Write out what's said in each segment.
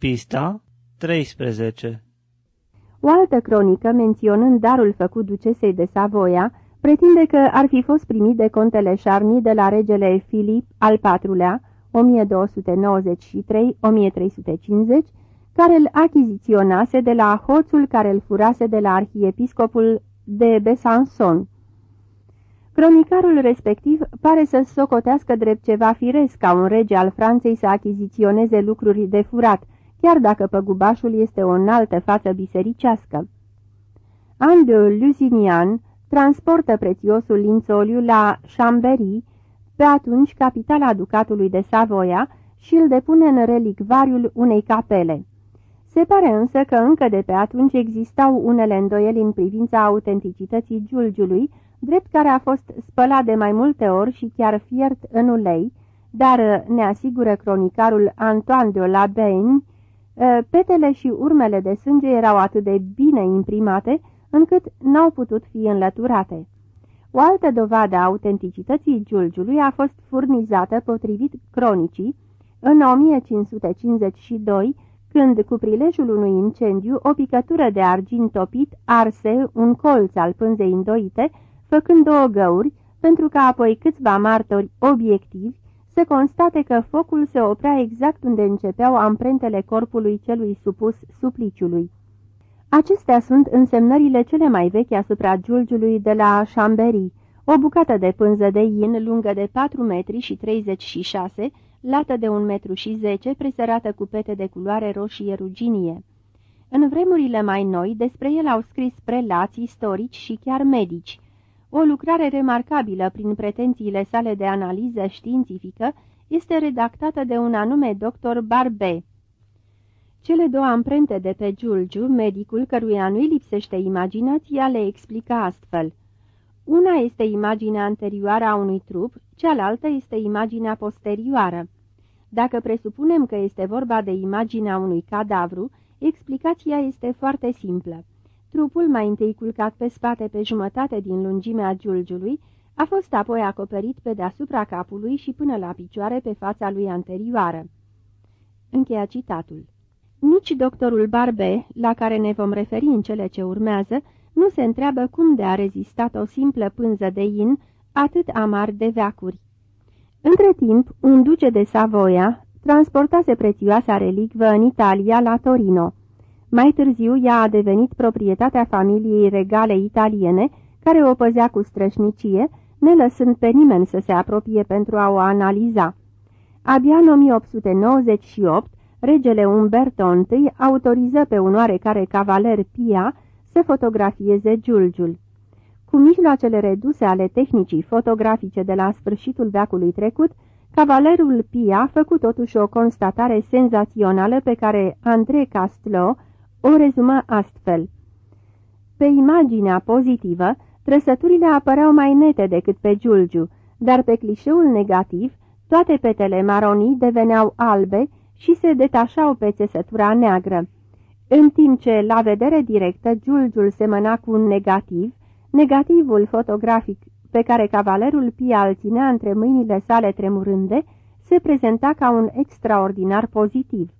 Pista 13 O altă cronică, menționând darul făcut ducesei de Savoia, pretinde că ar fi fost primit de contele Charny de la regele Filip al IV-lea, 1293-1350, care îl achiziționase de la hoțul care îl furase de la arhiepiscopul de Besançon. Cronicarul respectiv pare să socotească drept ceva firesc ca un rege al Franței să achiziționeze lucruri de furat, chiar dacă păgubașul este o înaltă față bisericească. An de Lusignan transportă prețiosul lințoliu la Chambéry, pe atunci capitala ducatului de Savoia, și îl depune în relicvariul unei capele. Se pare însă că încă de pe atunci existau unele îndoieli în privința autenticității giulgiului, drept care a fost spălat de mai multe ori și chiar fiert în ulei, dar ne asigură cronicarul Antoine de la Beigne, ă, petele și urmele de sânge erau atât de bine imprimate, încât n-au putut fi înlăturate. O altă dovadă a autenticității giulgiului a fost furnizată potrivit cronicii în 1552, când, cu prilejul unui incendiu, o picătură de argint topit arse un colț al pânzei îndoite, făcând două găuri, pentru ca apoi câțiva martori obiectivi să constate că focul se oprea exact unde începeau amprentele corpului celui supus supliciului. Acestea sunt însemnările cele mai vechi asupra giulgiului de la Chambéry, o bucată de pânză de in lungă de 4 metri și 36, lată de 1 metru și 10, presărată cu pete de culoare roșie ruginie. În vremurile mai noi, despre el au scris prelați, istorici și chiar medici. O lucrare remarcabilă prin pretențiile sale de analiză științifică este redactată de un anume doctor Barbe. Cele două amprente de pe Giulgiu, medicul căruia nu-i lipsește imaginația, le explică astfel. Una este imaginea anterioară a unui trup, cealaltă este imaginea posterioară. Dacă presupunem că este vorba de imaginea unui cadavru, explicația este foarte simplă. Trupul, mai întâi culcat pe spate pe jumătate din lungimea giulgiului, a fost apoi acoperit pe deasupra capului și până la picioare pe fața lui anterioară. Încheia citatul. Nici doctorul Barbe, la care ne vom referi în cele ce urmează, nu se întreabă cum de a rezistat o simplă pânză de in atât amar de veacuri. Între timp, un duce de Savoia transportase prețioasa relicvă în Italia la Torino. Mai târziu, ea a devenit proprietatea familiei regale italiene, care o păzea cu strășnicie, ne lăsând pe nimeni să se apropie pentru a o analiza. Abia în 1898, regele Umberto I autoriză pe un oarecare cavaler Pia să fotografieze giulgiul. Cu mijloacele reduse ale tehnicii fotografice de la sfârșitul veacului trecut, cavalerul Pia a făcut totuși o constatare senzațională pe care André Castelot o rezumă astfel. Pe imaginea pozitivă, trăsăturile apăreau mai nete decât pe Giulgiu, dar pe clișeul negativ, toate petele maronii deveneau albe și se detașau pe țesătura neagră. În timp ce, la vedere directă, Giulgiul semăna cu un negativ, negativul fotografic pe care cavalerul Pia îl ținea între mâinile sale tremurânde, se prezenta ca un extraordinar pozitiv.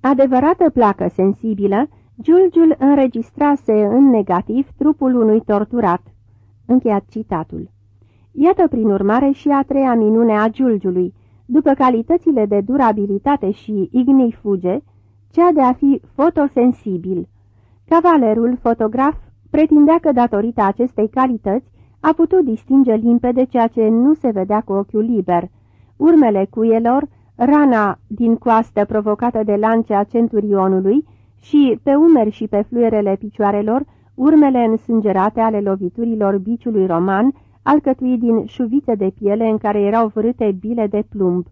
Adevărată placă sensibilă, Giulgiul înregistrase în negativ trupul unui torturat. Încheiat citatul. Iată prin urmare și a treia minune a Giulgiului, după calitățile de durabilitate și ignifuge, cea de a fi fotosensibil. Cavalerul, fotograf, pretindea că datorită acestei calități a putut distinge limpede ceea ce nu se vedea cu ochiul liber. Urmele cuielor, rana din coastă provocată de lancea centurionului și pe umeri și pe fluierele picioarelor, urmele însângerate ale loviturilor biciului roman, alcătuit din șuvițe de piele în care erau vârâte bile de plumb.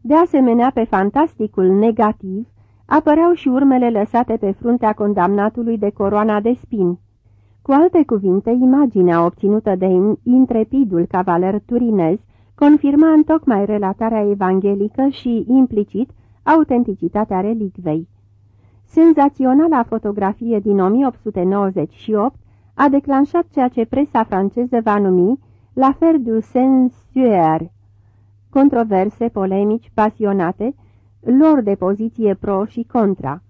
De asemenea, pe fantasticul negativ, apăreau și urmele lăsate pe fruntea condamnatului de coroana de spini. Cu alte cuvinte, imaginea obținută de intrepidul cavaler turinez confirma întocmai relatarea evanghelică și, implicit, autenticitatea relicvei. Senzaționala fotografie din 1898 a declanșat ceea ce presa franceză va numi l'affaire du Saint-Suaire. Controverse, polemici, pasionate, lor de poziție pro și contra.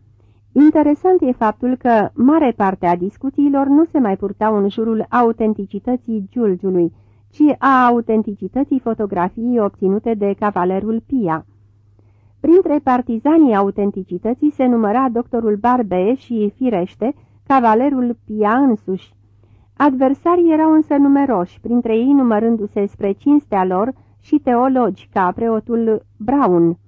Interesant e faptul că mare parte a discuțiilor nu se mai purtau în jurul autenticității Giulgiului, ci a autenticității fotografiei obținute de cavalerul Pia. Printre partizanii autenticității se număra doctorul Barbeș și, firește, cavalerul Pia însuși. Adversarii erau însă numeroși, printre ei numărându-se spre cinstea lor și teologi, ca preotul Brown.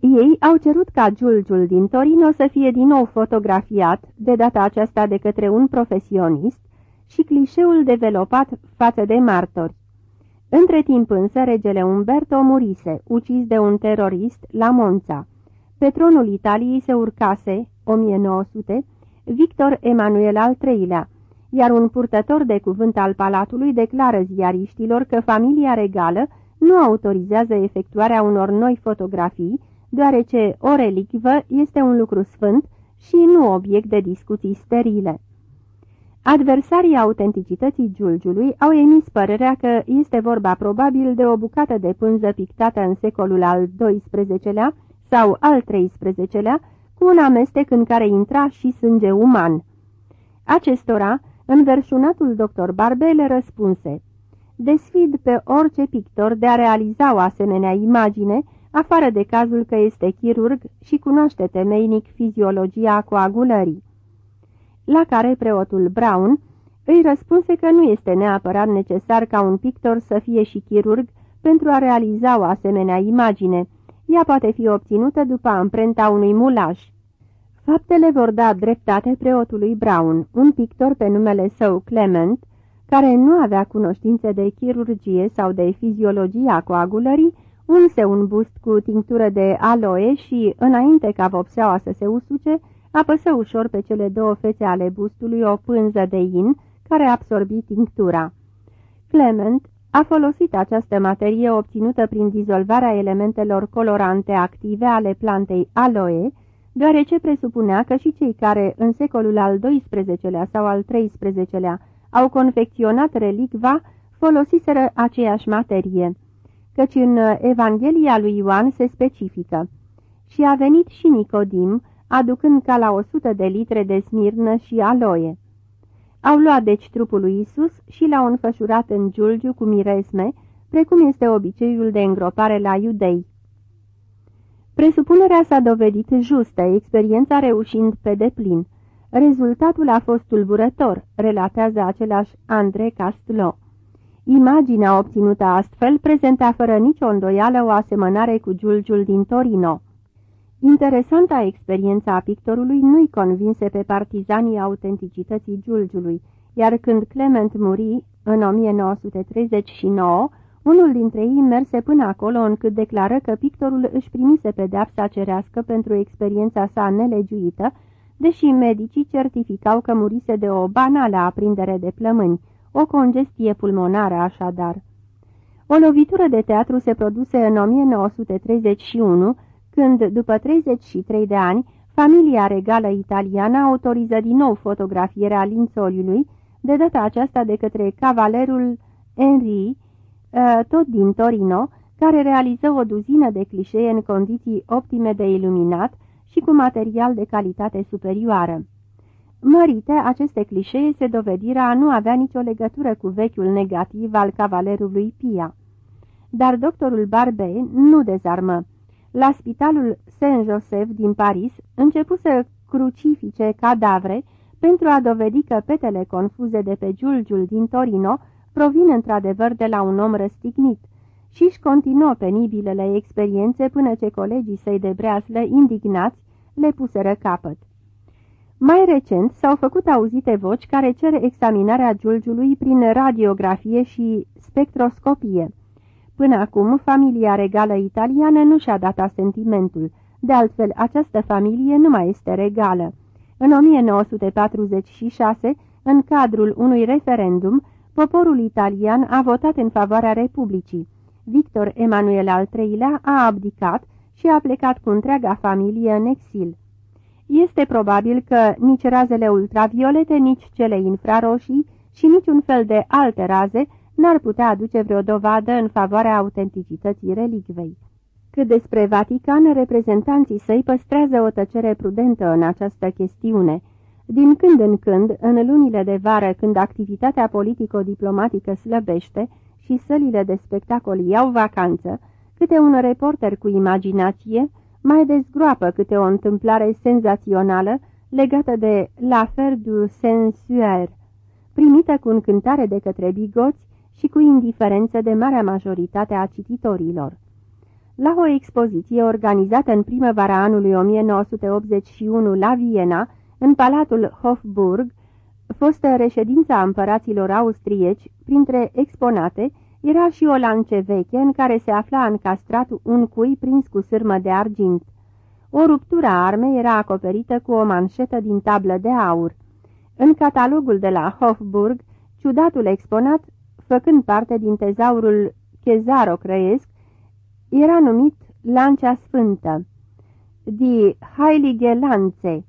Ei au cerut ca Giulgiul din Torino să fie din nou fotografiat, de data aceasta de către un profesionist, și clișeul developat față de martori. Între timp însă regele Umberto murise, ucis de un terorist, la Monza. Pe tronul Italiei se urcase, 1900, Victor Emanuel al III-lea, iar un purtător de cuvânt al palatului declară ziariștilor că familia regală nu autorizează efectuarea unor noi fotografii, deoarece o relicvă este un lucru sfânt și nu obiect de discuții sterile. Adversarii autenticității Giulgiului au emis părerea că este vorba probabil de o bucată de pânză pictată în secolul al XII-lea sau al XIII-lea, cu un amestec în care intra și sânge uman. Acestora, înverșunatul doctor Barbele răspunse, Desfid pe orice pictor de a realiza o asemenea imagine, afară de cazul că este chirurg și cunoaște temeinic fiziologia coagulării la care preotul Brown îi răspunse că nu este neapărat necesar ca un pictor să fie și chirurg pentru a realiza o asemenea imagine. Ea poate fi obținută după amprenta unui mulaj. Faptele vor da dreptate preotului Brown, un pictor pe numele său Clement, care nu avea cunoștințe de chirurgie sau de fiziologia coagulării, unse un bust cu tinctură de aloe și, înainte ca vopseaua să se usuce, apăsă ușor pe cele două fețe ale bustului o pânză de in care absorbi tinctura. Clement a folosit această materie obținută prin dizolvarea elementelor colorante active ale plantei aloe, deoarece presupunea că și cei care în secolul al XII-lea sau al XIII-lea au confecționat relicva folosiseră aceeași materie, căci în Evanghelia lui Ioan se specifică. Și a venit și Nicodim, aducând ca la o sută de litre de smirnă și aloe. Au luat deci trupul lui Isus și l-au înfășurat în giulgiu cu miresme, precum este obiceiul de îngropare la iudei. Presupunerea s-a dovedit justă, experiența reușind pe deplin. Rezultatul a fost tulburător, relatează același André Castlo. Imaginea obținută astfel prezenta fără nicio îndoială o asemănare cu giulgiul din Torino. Interesanta experiența a pictorului nu-i convinse pe partizanii autenticității Giulgiului, iar când Clement muri, în 1939, unul dintre ei merse până acolo încât declară că pictorul își primise pedeapsa cerească pentru experiența sa nelegiuită, deși medicii certificau că murise de o banală aprindere de plămâni, o congestie pulmonară așadar. O lovitură de teatru se produse în 1931, când, după 33 de ani, familia regală italiană autoriză din nou fotografierea lințoliului, de data aceasta de către cavalerul Henri, ă, tot din Torino, care realiză o duzină de clișee în condiții optime de iluminat și cu material de calitate superioară. Mărite, aceste clișee se dovediră a nu avea nicio legătură cu vechiul negativ al cavalerului Pia. Dar doctorul Barbe nu dezarmă la spitalul Saint-Joseph din Paris, începu să crucifice cadavre pentru a dovedi că petele confuze de pe giulgiul din Torino provin într-adevăr de la un om răstignit și își continuă penibilele experiențe până ce colegii săi de breaslă, indignați, le puseră capăt. Mai recent s-au făcut auzite voci care cer examinarea giulgiului prin radiografie și spectroscopie. Până acum, familia regală italiană nu și-a dat asentimentul. De altfel, această familie nu mai este regală. În 1946, în cadrul unui referendum, poporul italian a votat în favoarea Republicii. Victor Emanuel al III-lea a abdicat și a plecat cu întreaga familie în exil. Este probabil că nici razele ultraviolete, nici cele infraroșii și niciun fel de alte raze n-ar putea aduce vreo dovadă în favoarea autenticității relicvei. Cât despre Vatican, reprezentanții săi păstrează o tăcere prudentă în această chestiune. Din când în când, în lunile de vară, când activitatea politico-diplomatică slăbește și sălile de spectacol iau vacanță, câte un reporter cu imaginație mai dezgroapă câte o întâmplare senzațională legată de l'affaire du sensuaire, primită cu încântare de către bigoți și cu indiferență de marea majoritate a cititorilor. La o expoziție organizată în primăvara anului 1981 la Viena, în Palatul Hofburg, fostă reședința împăraților austrieci, printre exponate, era și o lance veche în care se afla încastrat un cui prins cu sârmă de argint. O ruptură a armei era acoperită cu o manșetă din tablă de aur. În catalogul de la Hofburg, ciudatul exponat, făcând parte din tezaurul Chezaro Crăiesc, era numit Lancea Sfântă, di Heilige Lanze,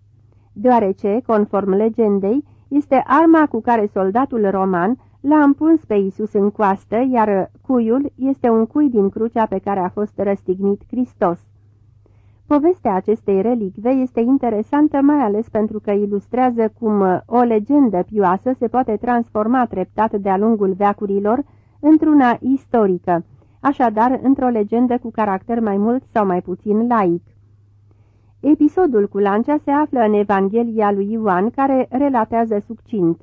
deoarece, conform legendei, este arma cu care soldatul roman l-a împuns pe Isus în coastă, iar cuiul este un cui din crucea pe care a fost răstignit Hristos. Povestea acestei relicve este interesantă mai ales pentru că ilustrează cum o legendă pioasă se poate transforma treptat de-a lungul veacurilor într-una istorică, așadar într-o legendă cu caracter mai mult sau mai puțin laic. Episodul cu lancea se află în Evanghelia lui Ioan, care relatează succint.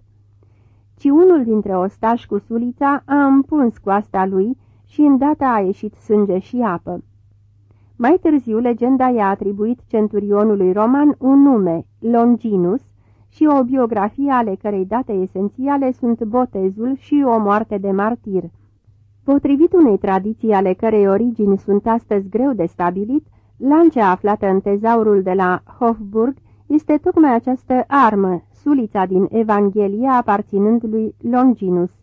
Ci unul dintre ostași cu sulița a împuns coasta lui și îndată a ieșit sânge și apă. Mai târziu, legenda i-a atribuit centurionului roman un nume, Longinus, și o biografie ale cărei date esențiale sunt botezul și o moarte de martir. Potrivit unei tradiții ale cărei origini sunt astăzi greu de stabilit, lancea aflată în tezaurul de la Hofburg este tocmai această armă, sulița din Evanghelie aparținând lui Longinus.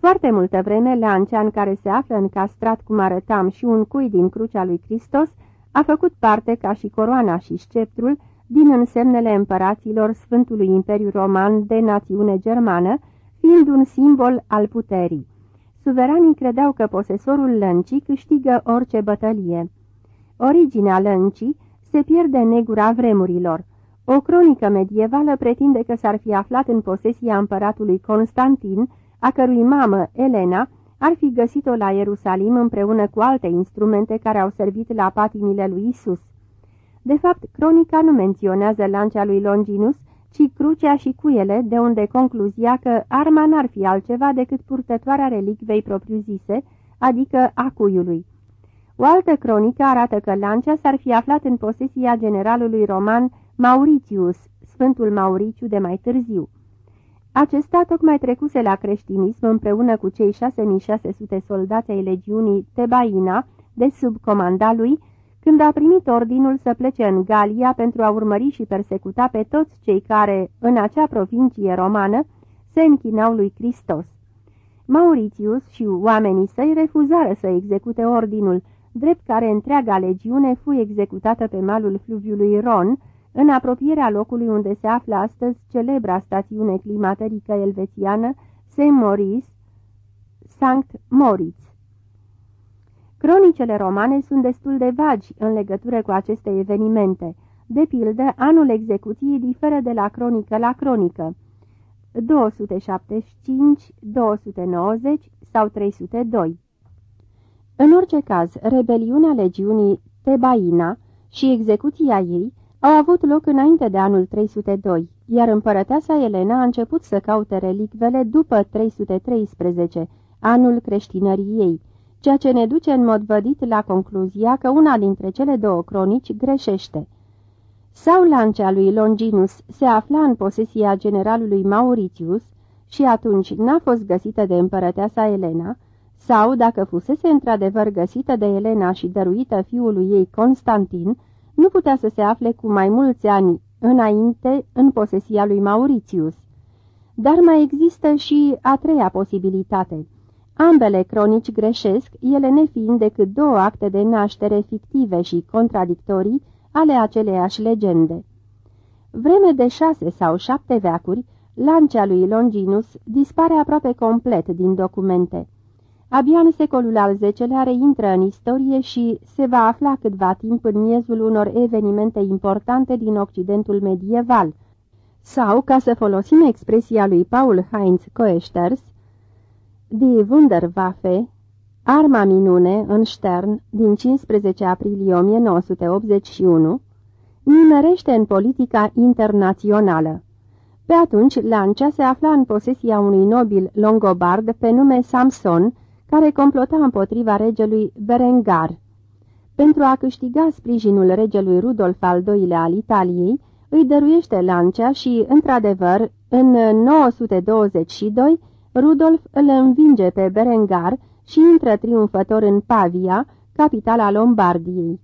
Foarte multă vreme, lancea în care se află încastrat cum arătam și un cui din crucea lui Hristos, a făcut parte, ca și coroana și sceptrul, din însemnele împăraților Sfântului Imperiu Roman de națiune germană, fiind un simbol al puterii. Suveranii credeau că posesorul lăncii câștigă orice bătălie. Originea lăncii se pierde în negura vremurilor. O cronică medievală pretinde că s-ar fi aflat în posesia împăratului Constantin, a cărui mamă, Elena, ar fi găsit-o la Ierusalim împreună cu alte instrumente care au servit la patimile lui Isus. De fapt, cronica nu menționează lancea lui Longinus, ci crucea și cuiele, de unde concluzia că arma n-ar fi altceva decât purtătoarea relicvei propriu-zise, adică a cuiului. O altă cronică arată că lancea s-ar fi aflat în posesia generalului roman Mauritius, Sfântul Mauriciu de mai târziu. Acesta tocmai trecuse la creștinism împreună cu cei 6600 soldați ai legiunii Tebaina, de sub comanda lui, când a primit ordinul să plece în Galia pentru a urmări și persecuta pe toți cei care, în acea provincie romană, se închinau lui Hristos. Mauritius și oamenii săi refuzară să execute ordinul, drept care întreaga legiune fu executată pe malul fluviului Ron, în apropierea locului unde se află astăzi celebra stațiune climaterică elvețiană Saint-Maurice, Sankt Moritz. Cronicele romane sunt destul de vagi în legătură cu aceste evenimente. De pildă, anul execuției diferă de la cronică la cronică. 275, 290 sau 302. În orice caz, rebeliunea legiunii Tebaina și execuția ei au avut loc înainte de anul 302, iar împărăteasa Elena a început să caute relicvele după 313, anul creștinării ei, ceea ce ne duce în mod vădit la concluzia că una dintre cele două cronici greșește. Sau lancea lui Longinus se afla în posesia generalului Mauritius și atunci n-a fost găsită de împărăteasa Elena, sau, dacă fusese într-adevăr găsită de Elena și dăruită fiului ei Constantin, nu putea să se afle cu mai mulți ani înainte în posesia lui Mauritius. Dar mai există și a treia posibilitate. Ambele cronici greșesc, ele nefiind decât două acte de naștere fictive și contradictorii ale aceleiași legende. Vreme de șase sau șapte veacuri, lancea lui Longinus dispare aproape complet din documente. Abia în secolul al X-lea reintră în istorie și se va afla câtva timp în miezul unor evenimente importante din Occidentul medieval, sau, ca să folosim expresia lui Paul Heinz Coechters, Die Wunderwaffe, Arma minune în Stern din 15 aprilie 1981, nimerește în politica internațională. Pe atunci, Lancia se afla în posesia unui nobil longobard pe nume Samson, care complota împotriva regelui Berengar. Pentru a câștiga sprijinul regelui Rudolf al II-lea al Italiei, îi dăruiește Lancia și, într-adevăr, în 922, Rudolf îl învinge pe Berengar și intră triumfător în Pavia, capitala Lombardiei.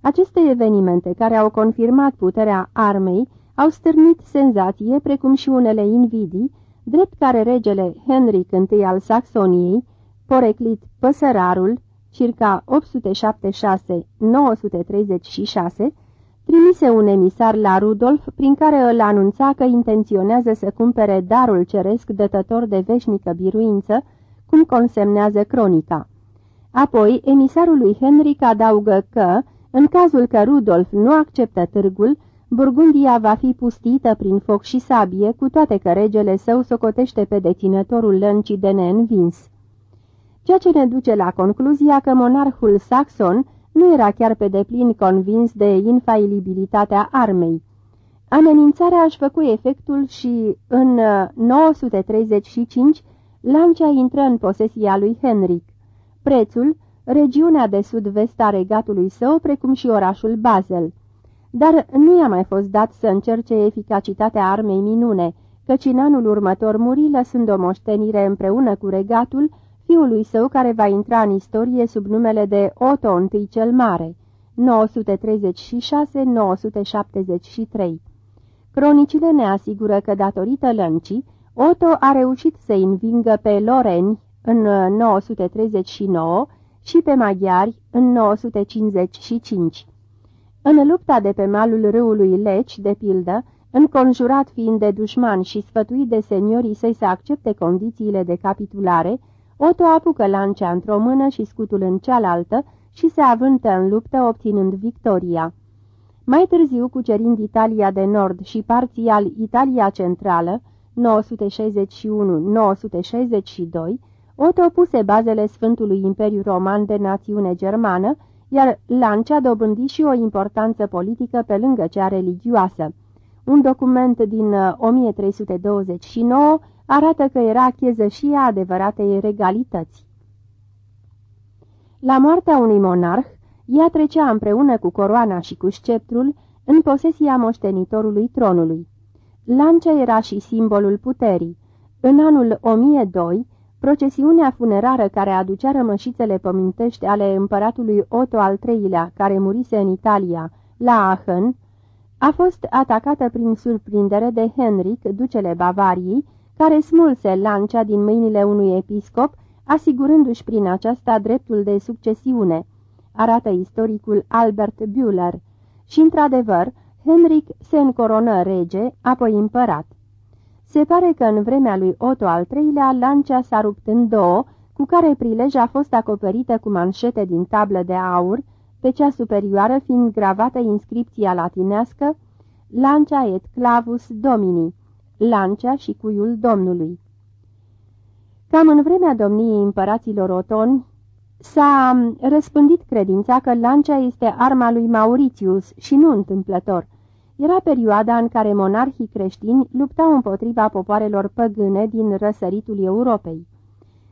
Aceste evenimente, care au confirmat puterea armei, au stârnit senzație, precum și unele invidii, drept care regele Henric I al Saxoniei, poreclit Păsărarul, circa 876-936, trimise un emisar la Rudolf prin care îl anunța că intenționează să cumpere darul ceresc dătător de veșnică biruință, cum consemnează cronica. Apoi, emisarul lui Henric adaugă că, în cazul că Rudolf nu acceptă târgul, Burgundia va fi pustită prin foc și sabie, cu toate că regele său socotește pe deținătorul lăncii de neînvins. Ceea ce ne duce la concluzia că monarhul saxon nu era chiar pe deplin convins de infailibilitatea armei. Amenințarea își făcu efectul și în 935 Lancia intră în posesia lui Henric. Prețul, regiunea de sud-vest a regatului său, precum și orașul Basel. Dar nu i-a mai fost dat să încerce eficacitatea armei minune, căci în anul următor muri lăsând o moștenire împreună cu regatul fiului său care va intra în istorie sub numele de Otto I cel Mare, 936-973. Cronicile ne asigură că datorită lăncii, Otto a reușit să învingă pe Loreni în 939 și pe maghiari în 955. În lupta de pe malul râului Leci, de pildă, înconjurat fiind de dușman și sfătuit de seniorii săi să accepte condițiile de capitulare, Otto apucă lancea într-o mână și scutul în cealaltă și se avântă în luptă obținând victoria. Mai târziu, cucerind Italia de Nord și parțial Italia Centrală, 961-962, Otto puse bazele Sfântului Imperiu Roman de națiune germană, iar Lancia dobândi și o importanță politică pe lângă cea religioasă. Un document din 1329 uh, arată că era cheză și ea adevăratei regalități. La moartea unui monarh, ea trecea împreună cu coroana și cu sceptrul în posesia moștenitorului tronului. Lancia era și simbolul puterii. În anul 1002, procesiunea funerară care aducea rămășițele pămintești ale împăratului Otto al III-lea, care murise în Italia, la Aachen, a fost atacată prin surprindere de Henric, ducele Bavariei, care smulse lancea din mâinile unui episcop, asigurându-și prin aceasta dreptul de succesiune, arată istoricul Albert Bühler. Și, într-adevăr, Henric se încoronă rege, apoi împărat. Se pare că în vremea lui Otto al III-lea, lancea s-a rupt în două, cu care prilej a fost acoperită cu manșete din tablă de aur, pe cea superioară fiind gravată inscripția latinească Lancia et clavus domini, Lancia și cuiul Domnului. Cam în vremea domniei împăraților otoni, s-a răspândit credința că Lancia este arma lui Mauritius și nu întâmplător. Era perioada în care monarhii creștini luptau împotriva popoarelor păgâne din răsăritul Europei.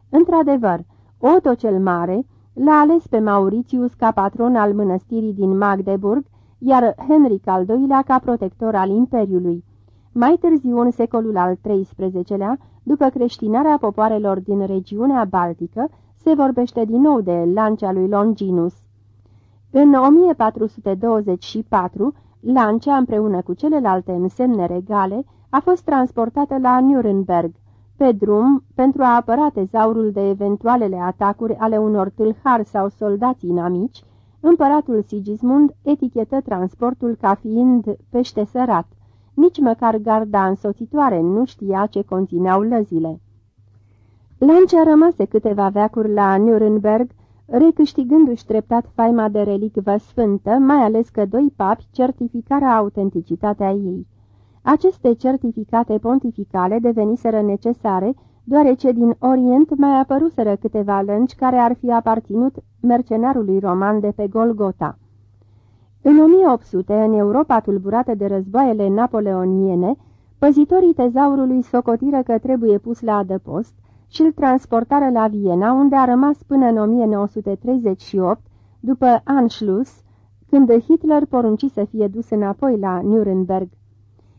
Într-adevăr, Otto cel Mare l-a ales pe Mauritius ca patron al mănăstirii din Magdeburg, iar Henric al II-lea ca protector al Imperiului. Mai târziu, în secolul al XIII-lea, după creștinarea popoarelor din regiunea Baltică, se vorbește din nou de lancea lui Longinus. În 1424, lancea împreună cu celelalte însemne regale a fost transportată la Nuremberg, pe drum pentru a apăra tezaurul de eventualele atacuri ale unor tâlhari sau soldați inamici, împăratul Sigismund etichetă transportul ca fiind pește sărat. Nici măcar garda însoțitoare nu știa ce conțineau lăzile. Lancia rămase câteva veacuri la Nuremberg, recâștigându-și treptat faima de relicvă sfântă, mai ales că doi papi certificarea autenticitatea ei. Aceste certificate pontificale deveniseră necesare, deoarece din Orient mai apăruseră câteva lănci care ar fi aparținut mercenarului roman de pe Golgota. În 1800, în Europa tulburată de războaiele napoleoniene, păzitorii tezaurului socotiră că trebuie pus la adăpost și îl transportară la Viena, unde a rămas până în 1938, după Anschluss, când Hitler porunci să fie dus înapoi la Nuremberg.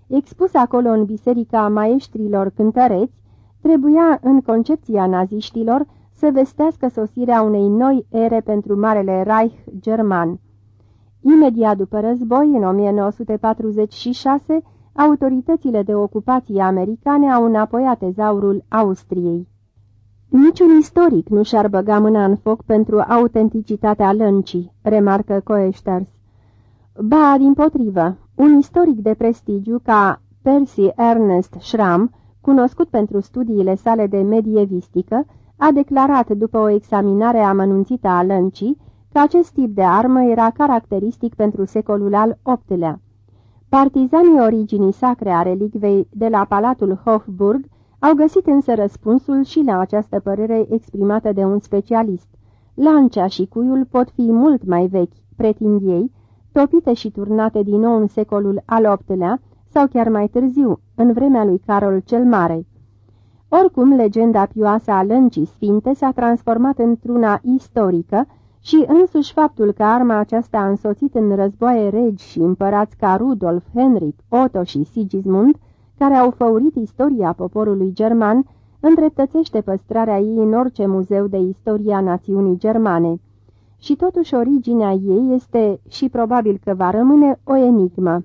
Expus acolo în biserica maestrilor cântăreți, trebuia în concepția naziștilor să vestească sosirea unei noi ere pentru Marele Reich german. Imediat după război, în 1946, autoritățile de ocupație americane au înapoiat tezaurul Austriei. Niciun istoric nu și-ar băga mâna în foc pentru autenticitatea lăncii, remarcă Coeșters. Ba, din potrivă, un istoric de prestigiu ca Percy Ernest Schramm, cunoscut pentru studiile sale de medievistică, a declarat după o examinare amănunțită a lăncii că acest tip de armă era caracteristic pentru secolul al VIII-lea. Partizanii originii sacre a relicvei de la Palatul Hofburg au găsit însă răspunsul și la această părere exprimată de un specialist. Lancea și cuiul pot fi mult mai vechi, pretind ei, topite și turnate din nou în secolul al VIII-lea sau chiar mai târziu, în vremea lui Carol cel Mare. Oricum, legenda pioasă a lăncii sfinte s-a transformat într-una istorică și însuși faptul că arma aceasta a însoțit în războaie regi și împărați ca Rudolf, Henrik, Otto și Sigismund, care au făurit istoria poporului german, îndreptățește păstrarea ei în orice muzeu de istoria națiunii germane. Și totuși originea ei este, și probabil că va rămâne, o enigmă.